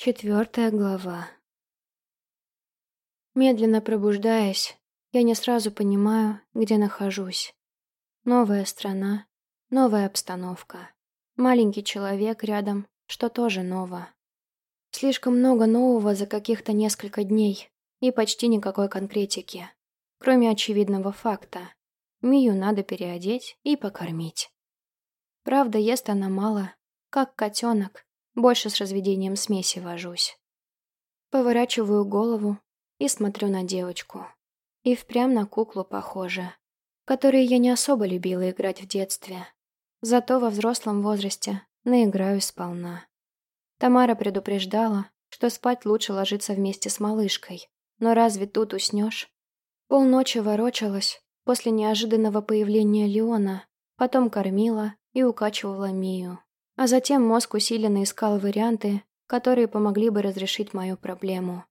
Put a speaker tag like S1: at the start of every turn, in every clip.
S1: Четвертая глава. Медленно пробуждаясь, я не сразу понимаю, где нахожусь. Новая страна, новая обстановка. Маленький человек рядом, что тоже ново. Слишком много нового за каких-то несколько дней и почти никакой конкретики, кроме очевидного факта. Мию надо переодеть и покормить. Правда, ест она мало, как котенок, больше с разведением смеси вожусь. Поворачиваю голову и смотрю на девочку. И впрямь на куклу похоже, которой я не особо любила играть в детстве. Зато во взрослом возрасте наиграюсь сполна. Тамара предупреждала, что спать лучше ложиться вместе с малышкой. Но разве тут уснешь? Полночи ворочалась после неожиданного появления Леона, потом кормила и укачивала Мию. А затем мозг усиленно искал варианты, которые помогли бы разрешить мою проблему.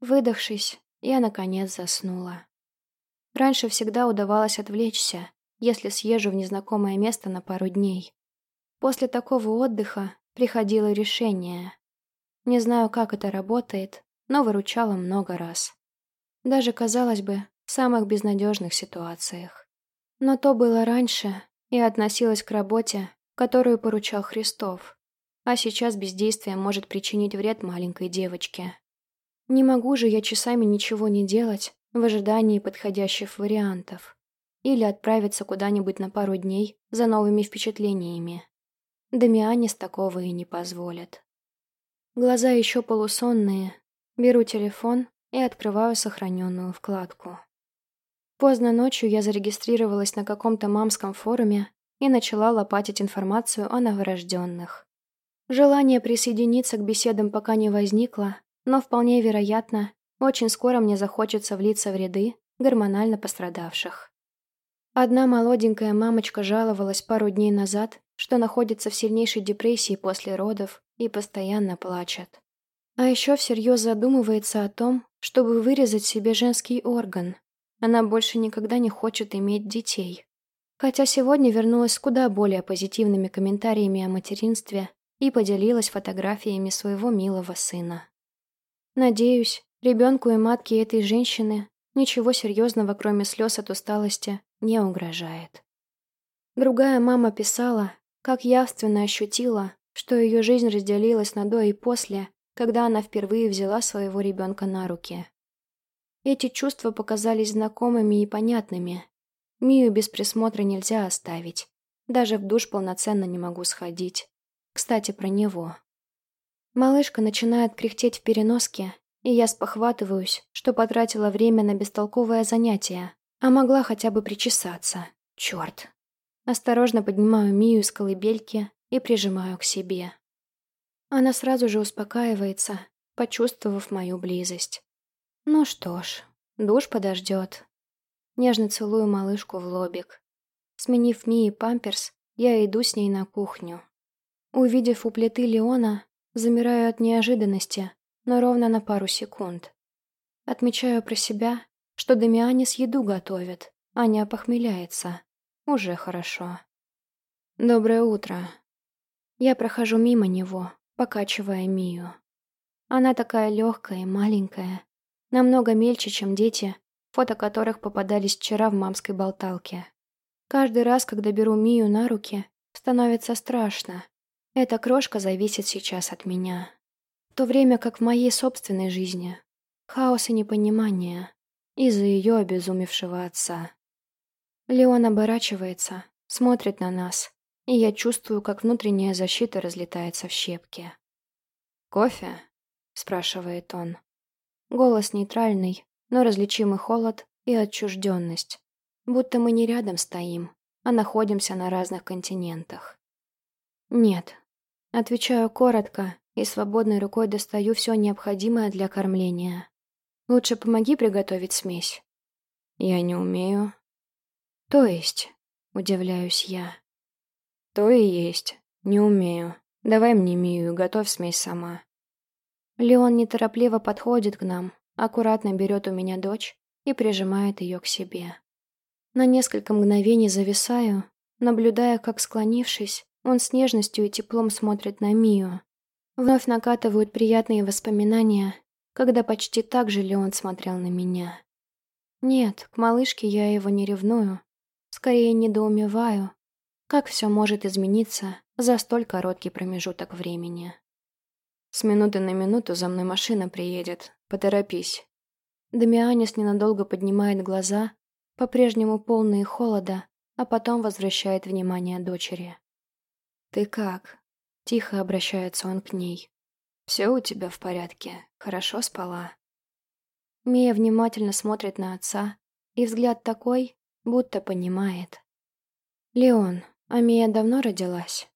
S1: Выдохшись, я, наконец, заснула. Раньше всегда удавалось отвлечься, если съезжу в незнакомое место на пару дней. После такого отдыха приходило решение. Не знаю, как это работает, но выручало много раз. Даже, казалось бы, в самых безнадежных ситуациях. Но то было раньше и относилось к работе, которую поручал Христов, а сейчас бездействие может причинить вред маленькой девочке. Не могу же я часами ничего не делать в ожидании подходящих вариантов или отправиться куда-нибудь на пару дней за новыми впечатлениями. Дамианис такого и не позволит. Глаза еще полусонные, беру телефон и открываю сохраненную вкладку. Поздно ночью я зарегистрировалась на каком-то мамском форуме и начала лопатить информацию о новорожденных. Желание присоединиться к беседам пока не возникло, но вполне вероятно, очень скоро мне захочется влиться в ряды гормонально пострадавших. Одна молоденькая мамочка жаловалась пару дней назад, что находится в сильнейшей депрессии после родов и постоянно плачет. А еще всерьез задумывается о том, чтобы вырезать себе женский орган. Она больше никогда не хочет иметь детей. Хотя сегодня вернулась с куда более позитивными комментариями о материнстве и поделилась фотографиями своего милого сына. Надеюсь, ребенку и матке этой женщины ничего серьезного, кроме слез от усталости, не угрожает. Другая мама писала, как явственно ощутила, что ее жизнь разделилась на до и после, когда она впервые взяла своего ребенка на руки. Эти чувства показались знакомыми и понятными, Мию без присмотра нельзя оставить. Даже в душ полноценно не могу сходить. Кстати, про него. Малышка начинает кряхтеть в переноске, и я спохватываюсь, что потратила время на бестолковое занятие, а могла хотя бы причесаться. Черт. Осторожно поднимаю Мию с колыбельки и прижимаю к себе. Она сразу же успокаивается, почувствовав мою близость. Ну что ж, душ подождет. Нежно целую малышку в лобик. Сменив Мии памперс, я иду с ней на кухню. Увидев у плиты Леона, замираю от неожиданности, но ровно на пару секунд. Отмечаю про себя, что Дамианис еду готовит, а не опохмеляется. Уже хорошо. Доброе утро. Я прохожу мимо него, покачивая Мию. Она такая легкая и маленькая, намного мельче, чем дети, фото которых попадались вчера в мамской болталке. Каждый раз, когда беру Мию на руки, становится страшно. Эта крошка зависит сейчас от меня. В то время как в моей собственной жизни хаос и непонимание из-за ее обезумевшего отца. Леон оборачивается, смотрит на нас, и я чувствую, как внутренняя защита разлетается в щепки. «Кофе?» — спрашивает он. Голос нейтральный, но различимый холод и отчужденность. Будто мы не рядом стоим, а находимся на разных континентах. «Нет». Отвечаю коротко и свободной рукой достаю все необходимое для кормления. «Лучше помоги приготовить смесь». «Я не умею». «То есть?» — удивляюсь я. «То и есть. Не умею. Давай мне Мию, готовь смесь сама». Леон неторопливо подходит к нам, аккуратно берет у меня дочь и прижимает ее к себе. На несколько мгновений зависаю, наблюдая, как, склонившись, он с нежностью и теплом смотрит на Мию, Вновь накатывают приятные воспоминания, когда почти так же Леон смотрел на меня. Нет, к малышке я его не ревную. Скорее недоумеваю, как все может измениться за столь короткий промежуток времени.
S2: С минуты на минуту за мной машина приедет. Поторопись.
S1: Дамианис ненадолго поднимает глаза, по-прежнему полные холода, а потом возвращает внимание дочери.
S2: «Ты как?» — тихо обращается он к ней. «Все у тебя в порядке? Хорошо спала?»
S1: Мия внимательно смотрит на отца, и взгляд такой, будто понимает. «Леон, а Мия давно родилась?»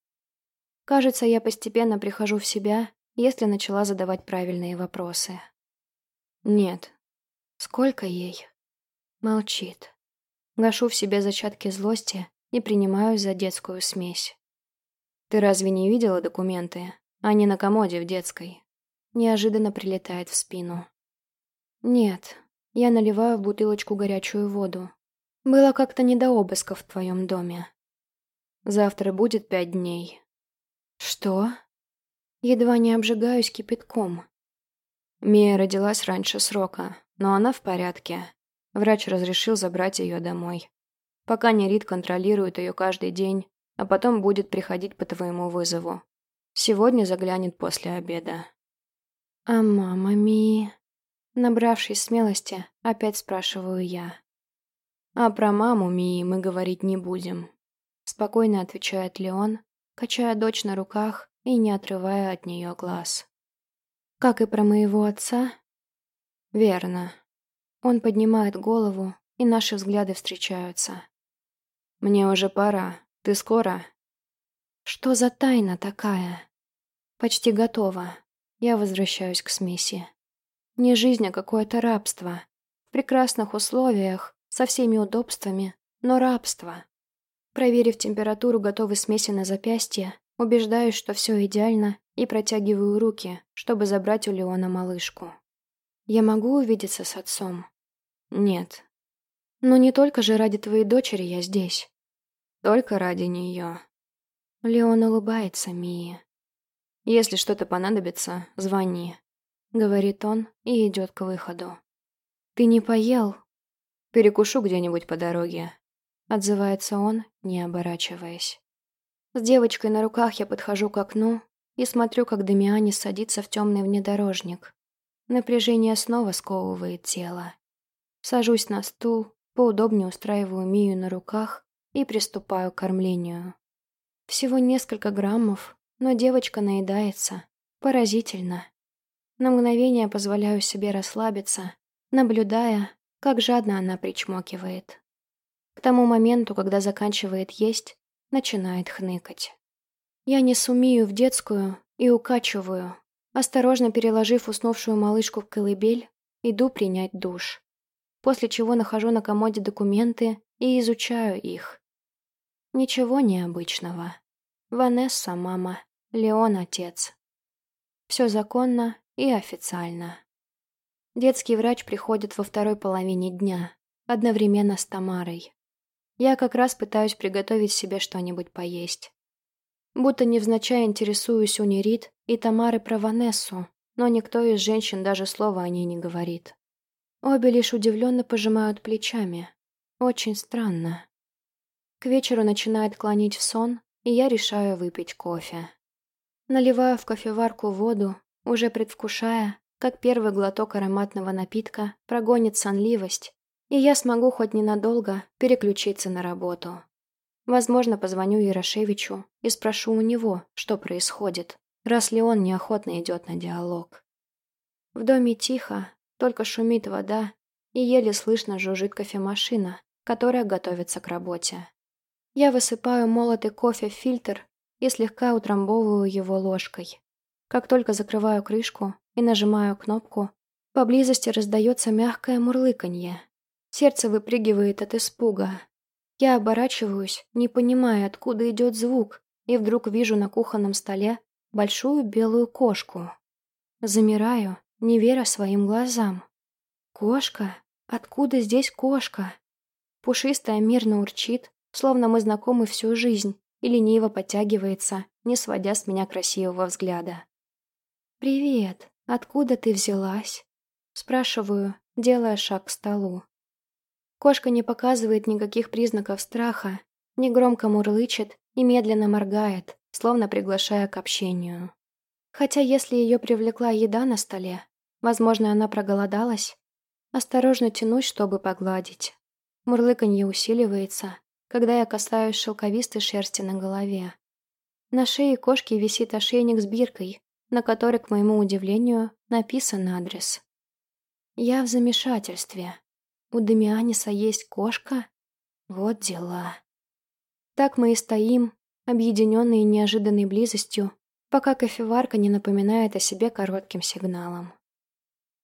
S1: Кажется, я постепенно прихожу в себя, если начала задавать правильные вопросы.
S2: «Нет».
S1: «Сколько ей?» Молчит. Гашу в себе зачатки злости и принимаюсь за детскую смесь.
S2: «Ты разве не видела документы? Они на комоде в детской».
S1: Неожиданно прилетает в спину. «Нет, я наливаю в бутылочку горячую воду. Было как-то не до обыска в твоем доме».
S2: «Завтра будет пять дней».
S1: «Что?» Едва не обжигаюсь кипятком.
S2: Мия родилась раньше срока, но она в порядке. Врач разрешил забрать ее домой. Пока не Рид контролирует ее каждый день, а потом будет приходить по твоему вызову. Сегодня заглянет после обеда.
S1: «А мама Ми...» Набравшись смелости, опять спрашиваю я.
S2: «А про маму Мии мы говорить не будем», — спокойно отвечает Леон, качая дочь на руках и не отрывая от нее глаз.
S1: «Как и про моего отца?»
S2: «Верно».
S1: Он поднимает голову, и наши взгляды встречаются.
S2: «Мне уже пора. Ты скоро?»
S1: «Что за тайна такая?» «Почти готова. Я возвращаюсь к смеси». Не жизнь, а какое-то рабство. В прекрасных условиях, со всеми удобствами, но рабство. Проверив температуру готовой смеси на запястье, убеждаюсь, что все идеально, и протягиваю руки, чтобы забрать у Леона малышку. Я могу увидеться с отцом?
S2: Нет.
S1: Но не только же ради твоей дочери я здесь.
S2: Только ради нее.
S1: Леон улыбается Мии.
S2: Если что-то понадобится, звони.
S1: — говорит он и идет к выходу. «Ты не поел?»
S2: «Перекушу где-нибудь по дороге», —
S1: отзывается он, не оборачиваясь. С девочкой на руках я подхожу к окну и смотрю, как Дамианис садится в темный внедорожник. Напряжение снова сковывает тело. Сажусь на стул, поудобнее устраиваю Мию на руках и приступаю к кормлению. Всего несколько граммов, но девочка наедается. Поразительно. На мгновение позволяю себе расслабиться, наблюдая, как жадно она причмокивает. К тому моменту, когда заканчивает есть, начинает хныкать. Я не сумею в детскую и укачиваю, осторожно переложив уснувшую малышку в колыбель, иду принять душ. После чего нахожу на комоде документы и изучаю их. Ничего необычного. Ванесса – мама, Леон – отец. Все законно и официально. Детский врач приходит во второй половине дня, одновременно с Тамарой. Я как раз пытаюсь приготовить себе что-нибудь поесть. Будто невзначай интересуюсь у Нерит и Тамары про Ванессу, но никто из женщин даже слова о ней не говорит. Обе лишь удивленно пожимают плечами. Очень странно. К вечеру начинает клонить в сон, и я решаю выпить кофе. Наливаю в кофеварку воду уже предвкушая, как первый глоток ароматного напитка прогонит сонливость, и я смогу хоть ненадолго переключиться на работу. Возможно, позвоню Ярошевичу и спрошу у него, что происходит, раз ли он неохотно идет на диалог. В доме тихо, только шумит вода, и еле слышно жужжит кофемашина, которая готовится к работе. Я высыпаю молотый кофе в фильтр и слегка утрамбовываю его ложкой. Как только закрываю крышку и нажимаю кнопку, поблизости раздается мягкое мурлыканье. Сердце выпрыгивает от испуга. Я оборачиваюсь, не понимая, откуда идет звук, и вдруг вижу на кухонном столе большую белую кошку. Замираю, не веря своим глазам. Кошка? Откуда здесь кошка? Пушистая мирно урчит, словно мы знакомы всю жизнь, и лениво подтягивается, не сводя с меня красивого взгляда. «Привет! Откуда ты взялась?» Спрашиваю, делая шаг к столу. Кошка не показывает никаких признаков страха, негромко мурлычет и медленно моргает, словно приглашая к общению. Хотя если ее привлекла еда на столе, возможно, она проголодалась, осторожно тянусь, чтобы погладить. Мурлыканье усиливается, когда я касаюсь шелковистой шерсти на голове. На шее кошки висит ошейник с биркой, на которой, к моему удивлению, написан адрес. Я в замешательстве. У Дамианиса есть кошка? Вот дела. Так мы и стоим, объединенные неожиданной близостью, пока кофеварка не напоминает о себе коротким сигналом.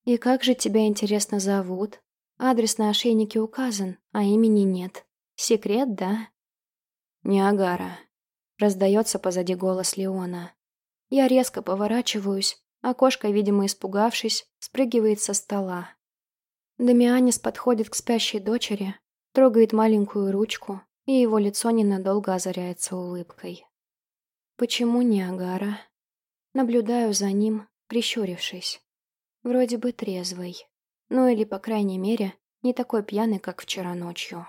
S1: «И как же тебя, интересно, зовут? Адрес на ошейнике указан, а имени нет. Секрет, да?»
S2: «Ниагара», — раздается позади голос Леона.
S1: Я резко поворачиваюсь, а кошка, видимо, испугавшись, спрыгивает со стола. Дамианис подходит к спящей дочери, трогает маленькую ручку, и его лицо ненадолго озаряется улыбкой. Почему не Агара? Наблюдаю за ним, прищурившись. Вроде бы трезвый. Ну или, по крайней мере, не такой пьяный, как вчера ночью.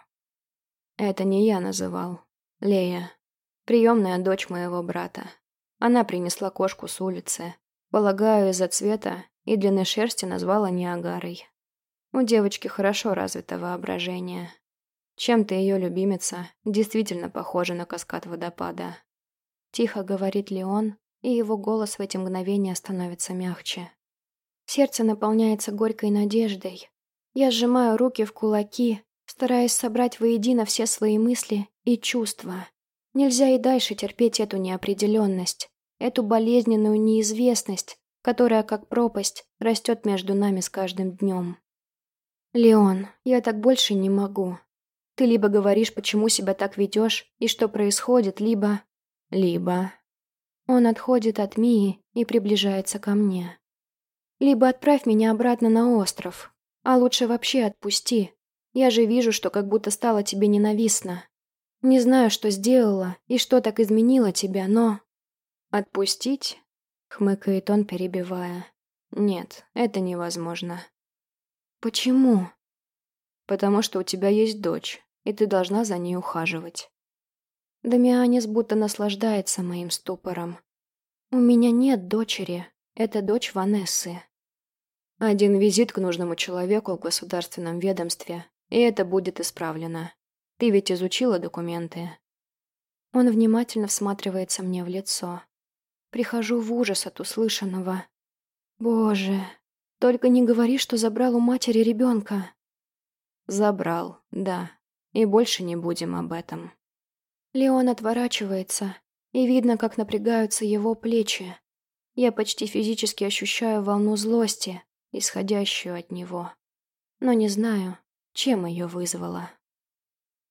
S2: Это не я называл. Лея. Приемная дочь моего брата. Она принесла кошку с улицы. Полагаю, из-за цвета и длины шерсти назвала Ниагарой. У девочки хорошо развито воображение. Чем-то ее любимица действительно похожа на каскад водопада.
S1: Тихо говорит Леон, и его голос в эти мгновения становится мягче. Сердце наполняется горькой надеждой. Я сжимаю руки в кулаки, стараясь собрать воедино все свои мысли и чувства. Нельзя и дальше терпеть эту неопределенность, эту болезненную неизвестность, которая, как пропасть, растет между нами с каждым днем. «Леон, я так больше не могу. Ты либо говоришь, почему себя так ведешь и что происходит, либо...»
S2: «Либо...»
S1: Он отходит от Мии и приближается ко мне. «Либо отправь меня обратно на остров, а лучше вообще отпусти. Я же вижу, что как будто стало тебе ненавистно. Не знаю, что сделала и что так изменило тебя, но...»
S2: «Отпустить?» — хмыкает он, перебивая. «Нет, это невозможно.
S1: «Почему?»
S2: «Потому что у тебя есть дочь, и ты должна за ней ухаживать».
S1: Дамианис будто наслаждается моим ступором. «У меня нет дочери. Это дочь Ванессы».
S2: Один визит к нужному человеку в государственном ведомстве, и это будет исправлено. Ты ведь изучила документы?»
S1: Он внимательно всматривается мне в лицо. Прихожу в ужас от услышанного. «Боже, только не говори, что забрал у матери ребенка.
S2: Забрал, да. И больше не будем об этом.
S1: Леон отворачивается, и видно, как напрягаются его плечи. Я почти физически ощущаю волну злости, исходящую от него. Но не знаю, чем ее вызвала.